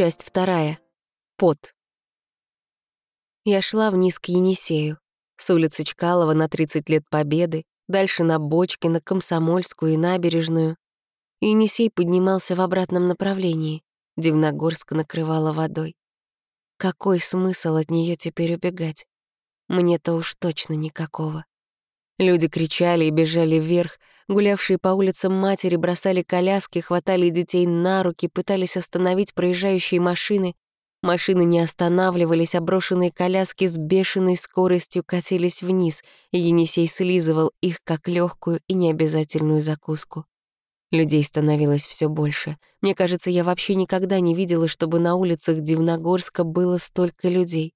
Часть вторая. Пот. Я шла вниз к Енисею. С улицы Чкалова на 30 лет Победы, дальше на Бочке, на Комсомольскую и набережную. Енисей поднимался в обратном направлении. Дивногорск накрывала водой. Какой смысл от нее теперь убегать? Мне-то уж точно никакого. Люди кричали и бежали вверх, гулявшие по улицам матери бросали коляски, хватали детей на руки, пытались остановить проезжающие машины. Машины не останавливались, а брошенные коляски с бешеной скоростью катились вниз, и Енисей слизывал их как легкую и необязательную закуску. Людей становилось все больше. Мне кажется, я вообще никогда не видела, чтобы на улицах Дивногорска было столько людей.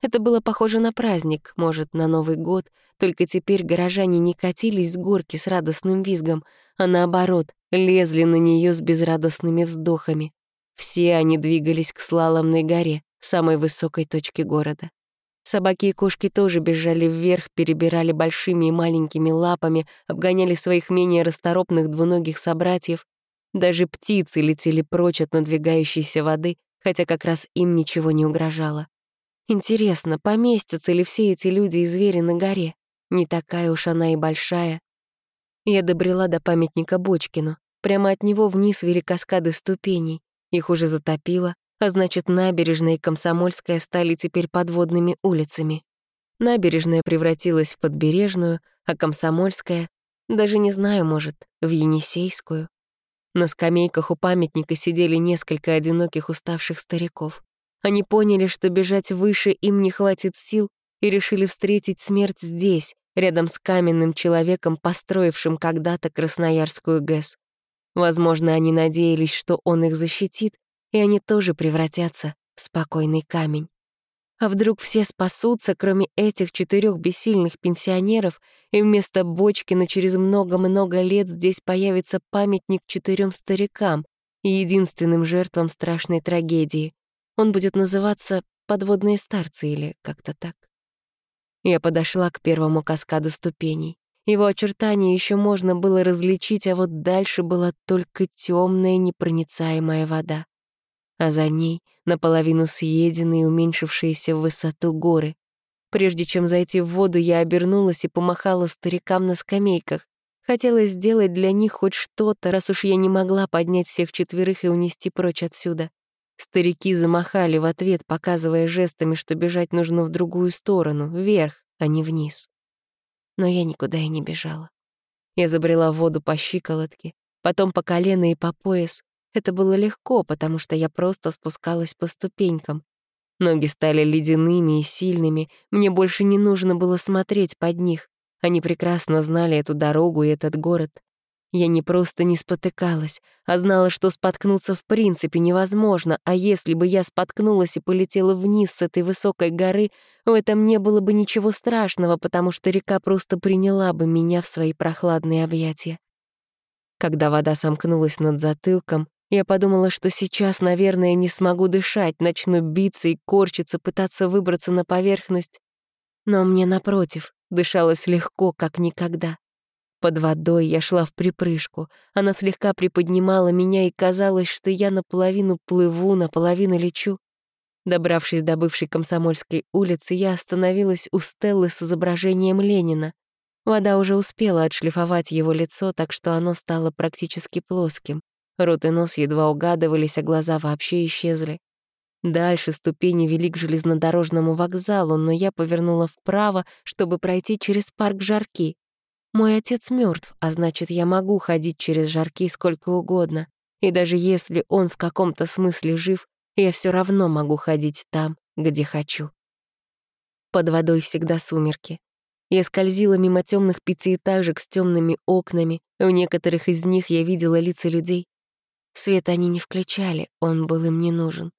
Это было похоже на праздник, может, на Новый год, только теперь горожане не катились с горки с радостным визгом, а наоборот, лезли на нее с безрадостными вздохами. Все они двигались к слаломной горе, самой высокой точке города. Собаки и кошки тоже бежали вверх, перебирали большими и маленькими лапами, обгоняли своих менее расторопных двуногих собратьев. Даже птицы летели прочь от надвигающейся воды, хотя как раз им ничего не угрожало. Интересно, поместятся ли все эти люди и звери на горе? Не такая уж она и большая. Я добрела до памятника Бочкину. Прямо от него вниз вели каскады ступеней. Их уже затопило, а значит, набережная и Комсомольская стали теперь подводными улицами. Набережная превратилась в подбережную, а Комсомольская, даже не знаю, может, в Енисейскую. На скамейках у памятника сидели несколько одиноких уставших стариков. Они поняли, что бежать выше им не хватит сил, и решили встретить смерть здесь, рядом с каменным человеком, построившим когда-то Красноярскую ГЭС. Возможно, они надеялись, что он их защитит, и они тоже превратятся в спокойный камень. А вдруг все спасутся, кроме этих четырех бессильных пенсионеров, и вместо Бочкина через много-много лет здесь появится памятник четырем старикам, единственным жертвам страшной трагедии. Он будет называться «Подводные старцы» или как-то так. Я подошла к первому каскаду ступеней. Его очертания еще можно было различить, а вот дальше была только темная непроницаемая вода. А за ней наполовину съеденные уменьшившиеся в высоту горы. Прежде чем зайти в воду, я обернулась и помахала старикам на скамейках. Хотелось сделать для них хоть что-то, раз уж я не могла поднять всех четверых и унести прочь отсюда. Старики замахали в ответ, показывая жестами, что бежать нужно в другую сторону, вверх, а не вниз. Но я никуда и не бежала. Я забрела в воду по щиколотке, потом по колено и по пояс. Это было легко, потому что я просто спускалась по ступенькам. Ноги стали ледяными и сильными, мне больше не нужно было смотреть под них. Они прекрасно знали эту дорогу и этот город. Я не просто не спотыкалась, а знала, что споткнуться в принципе невозможно, а если бы я споткнулась и полетела вниз с этой высокой горы, в этом не было бы ничего страшного, потому что река просто приняла бы меня в свои прохладные объятия. Когда вода сомкнулась над затылком, я подумала, что сейчас, наверное, не смогу дышать, начну биться и корчиться, пытаться выбраться на поверхность. Но мне, напротив, дышалось легко, как никогда. Под водой я шла в припрыжку. Она слегка приподнимала меня, и казалось, что я наполовину плыву, наполовину лечу. Добравшись до бывшей Комсомольской улицы, я остановилась у Стеллы с изображением Ленина. Вода уже успела отшлифовать его лицо, так что оно стало практически плоским. Рот и нос едва угадывались, а глаза вообще исчезли. Дальше ступени вели к железнодорожному вокзалу, но я повернула вправо, чтобы пройти через парк Жарки. Мой отец мертв, а значит, я могу ходить через жарки сколько угодно. И даже если он в каком-то смысле жив, я все равно могу ходить там, где хочу. Под водой всегда сумерки. Я скользила мимо темных пятиэтажек с темными окнами, у некоторых из них я видела лица людей. Свет они не включали, он был им не нужен.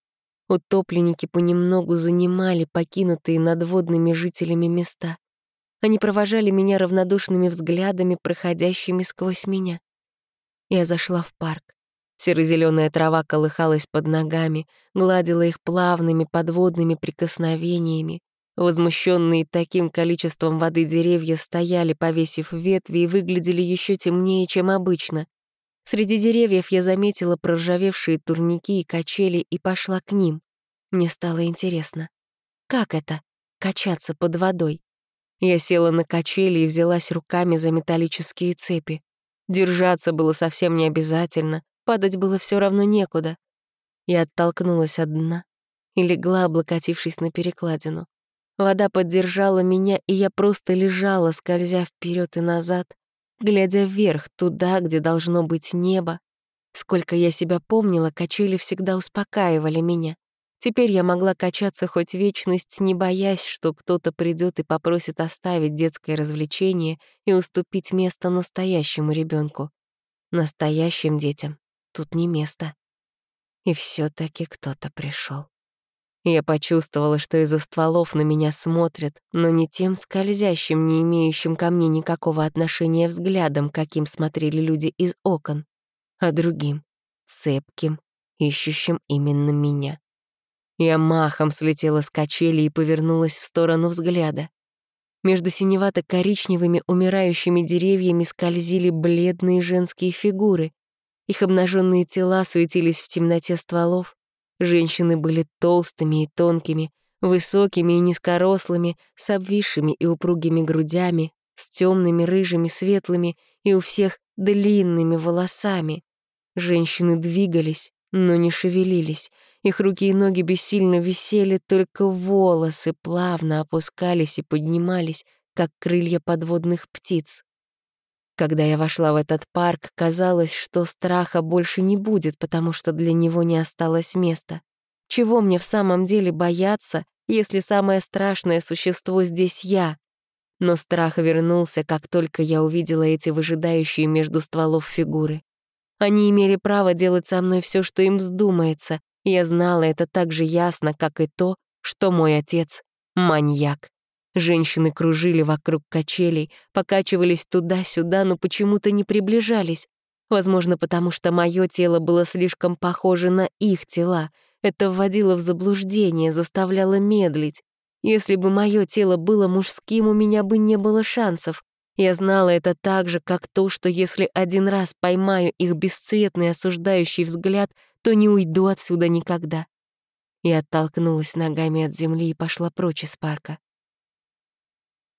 Утопленники понемногу занимали покинутые надводными жителями места. Они провожали меня равнодушными взглядами, проходящими сквозь меня. Я зашла в парк. Серо-зелёная трава колыхалась под ногами, гладила их плавными подводными прикосновениями. Возмущенные таким количеством воды деревья стояли, повесив ветви, и выглядели еще темнее, чем обычно. Среди деревьев я заметила проржавевшие турники и качели и пошла к ним. Мне стало интересно, как это — качаться под водой? Я села на качели и взялась руками за металлические цепи. Держаться было совсем не обязательно, падать было все равно некуда. Я оттолкнулась от дна и легла, облокотившись на перекладину. Вода поддержала меня, и я просто лежала, скользя вперед и назад, глядя вверх, туда, где должно быть небо. Сколько я себя помнила, качели всегда успокаивали меня. Теперь я могла качаться хоть вечность, не боясь, что кто-то придет и попросит оставить детское развлечение и уступить место настоящему ребенку. Настоящим детям тут не место. И все таки кто-то пришел. Я почувствовала, что из-за стволов на меня смотрят, но не тем скользящим, не имеющим ко мне никакого отношения взглядом, каким смотрели люди из окон, а другим, цепким, ищущим именно меня. Я махом слетела с качели и повернулась в сторону взгляда. Между синевато-коричневыми умирающими деревьями скользили бледные женские фигуры. Их обнаженные тела светились в темноте стволов. Женщины были толстыми и тонкими, высокими и низкорослыми, с обвисшими и упругими грудями, с темными, рыжими, светлыми и у всех длинными волосами. Женщины двигались, но не шевелились. Их руки и ноги бессильно висели, только волосы плавно опускались и поднимались, как крылья подводных птиц. Когда я вошла в этот парк, казалось, что страха больше не будет, потому что для него не осталось места. Чего мне в самом деле бояться, если самое страшное существо здесь я? Но страх вернулся, как только я увидела эти выжидающие между стволов фигуры. Они имели право делать со мной все, что им вздумается. Я знала это так же ясно, как и то, что мой отец — маньяк. Женщины кружили вокруг качелей, покачивались туда-сюда, но почему-то не приближались. Возможно, потому что мое тело было слишком похоже на их тела. Это вводило в заблуждение, заставляло медлить. Если бы мое тело было мужским, у меня бы не было шансов. Я знала это так же, как то, что если один раз поймаю их бесцветный осуждающий взгляд, то не уйду отсюда никогда. Я оттолкнулась ногами от земли и пошла прочь из парка.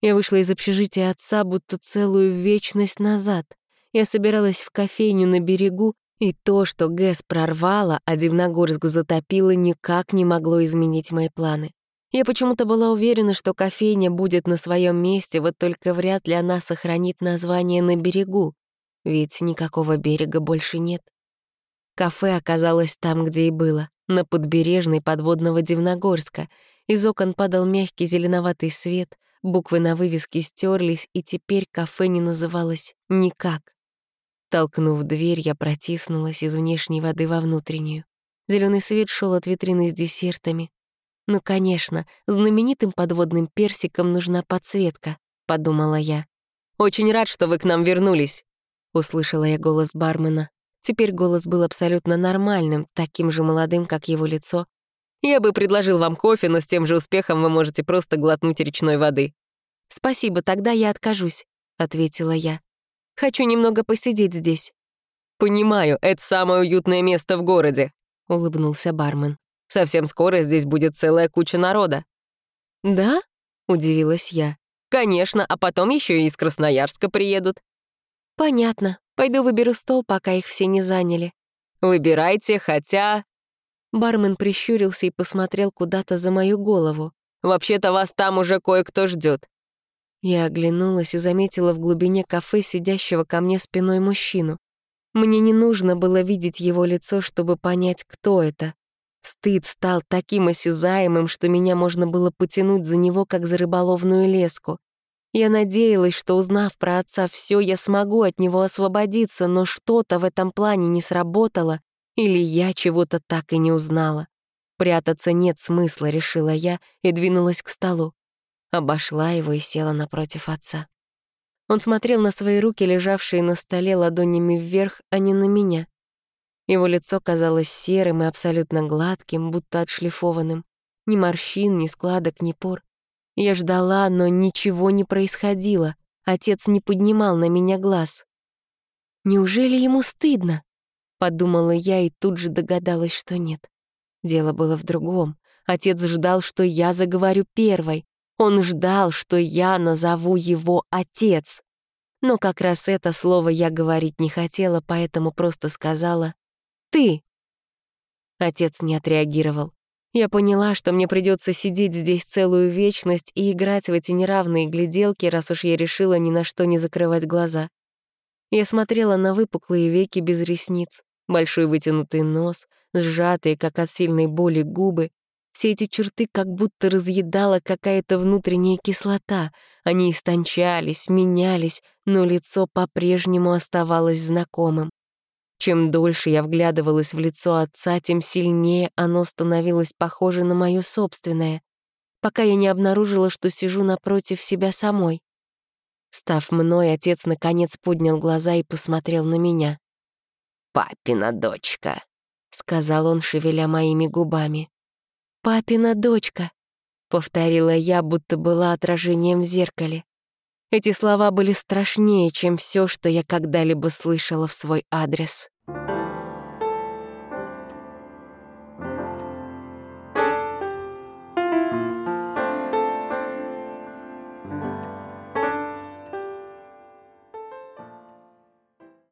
Я вышла из общежития отца будто целую вечность назад. Я собиралась в кофейню на берегу, и то, что ГЭС прорвало, а Дивногорск затопило, никак не могло изменить мои планы. Я почему-то была уверена, что кофейня будет на своем месте, вот только вряд ли она сохранит название «На берегу», ведь никакого берега больше нет. Кафе оказалось там, где и было, на подбережной подводного Дивногорска. Из окон падал мягкий зеленоватый свет, буквы на вывеске стерлись, и теперь кафе не называлось никак. Толкнув дверь, я протиснулась из внешней воды во внутреннюю. Зеленый свет шел от витрины с десертами, «Ну, конечно, знаменитым подводным персикам нужна подсветка», — подумала я. «Очень рад, что вы к нам вернулись», — услышала я голос бармена. Теперь голос был абсолютно нормальным, таким же молодым, как его лицо. «Я бы предложил вам кофе, но с тем же успехом вы можете просто глотнуть речной воды». «Спасибо, тогда я откажусь», — ответила я. «Хочу немного посидеть здесь». «Понимаю, это самое уютное место в городе», — улыбнулся бармен. Совсем скоро здесь будет целая куча народа». «Да?» — удивилась я. «Конечно, а потом еще и из Красноярска приедут». «Понятно. Пойду выберу стол, пока их все не заняли». «Выбирайте, хотя...» Бармен прищурился и посмотрел куда-то за мою голову. «Вообще-то вас там уже кое-кто ждет. Я оглянулась и заметила в глубине кафе сидящего ко мне спиной мужчину. Мне не нужно было видеть его лицо, чтобы понять, кто это. Стыд стал таким осязаемым, что меня можно было потянуть за него, как за рыболовную леску. Я надеялась, что, узнав про отца все, я смогу от него освободиться, но что-то в этом плане не сработало, или я чего-то так и не узнала. Прятаться нет смысла, решила я и двинулась к столу. Обошла его и села напротив отца. Он смотрел на свои руки, лежавшие на столе ладонями вверх, а не на меня. Его лицо казалось серым и абсолютно гладким, будто отшлифованным. Ни морщин, ни складок, ни пор. Я ждала, но ничего не происходило. Отец не поднимал на меня глаз. Неужели ему стыдно? Подумала я и тут же догадалась, что нет. Дело было в другом. Отец ждал, что я заговорю первой. Он ждал, что я назову его отец. Но как раз это слово я говорить не хотела, поэтому просто сказала «ты». Отец не отреагировал. Я поняла, что мне придется сидеть здесь целую вечность и играть в эти неравные гляделки, раз уж я решила ни на что не закрывать глаза. Я смотрела на выпуклые веки без ресниц, большой вытянутый нос, сжатые, как от сильной боли, губы. Все эти черты как будто разъедала какая-то внутренняя кислота. Они истончались, менялись, но лицо по-прежнему оставалось знакомым. Чем дольше я вглядывалась в лицо отца, тем сильнее оно становилось похоже на мое собственное, пока я не обнаружила, что сижу напротив себя самой. Став мной, отец наконец поднял глаза и посмотрел на меня. «Папина дочка», — сказал он, шевеля моими губами. «Папина дочка», — повторила я, будто была отражением в зеркале. Эти слова были страшнее, чем все, что я когда-либо слышала в свой адрес.